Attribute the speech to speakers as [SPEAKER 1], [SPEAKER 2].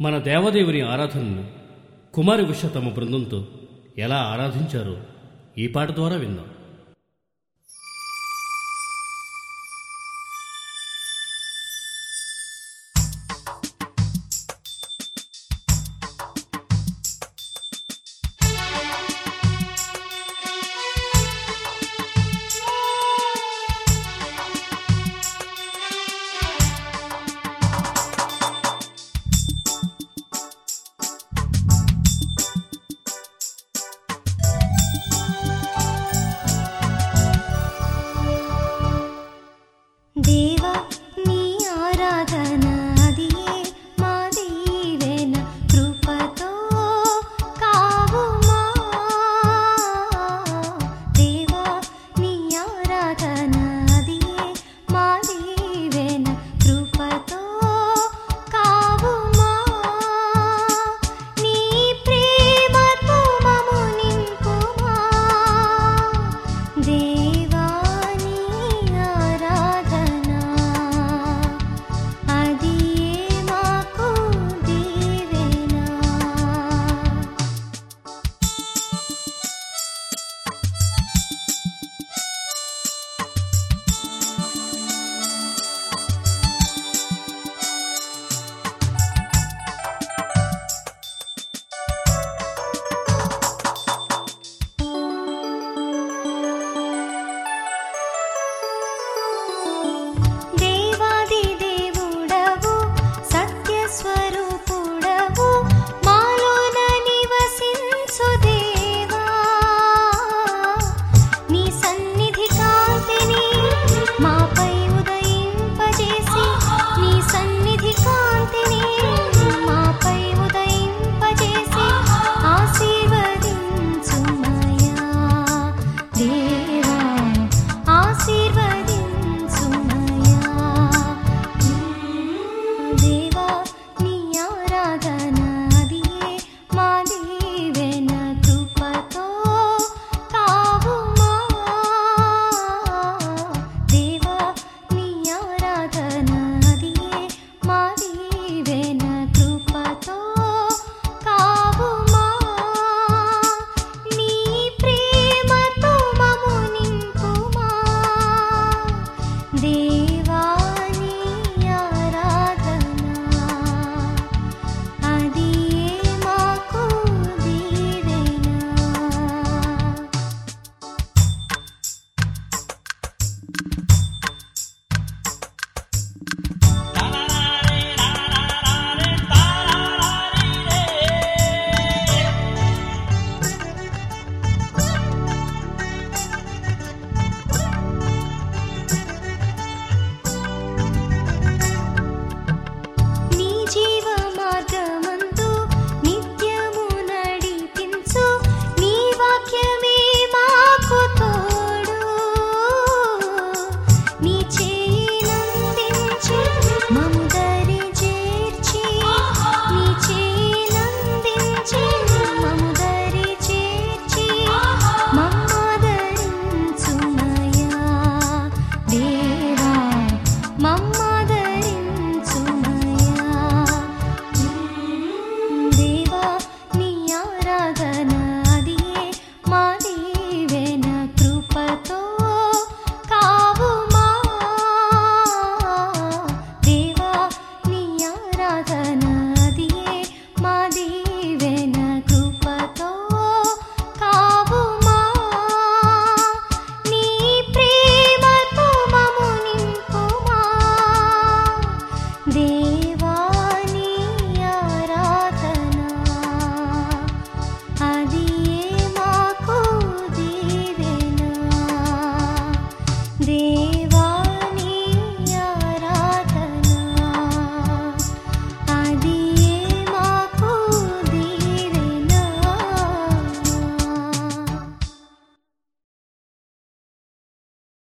[SPEAKER 1] మన దేవదేవుని ఆరాధనను కుమారి ఉష తమ బృందంతో ఎలా ఆరాధించారో ఈ పాట ద్వారా విందాం. దే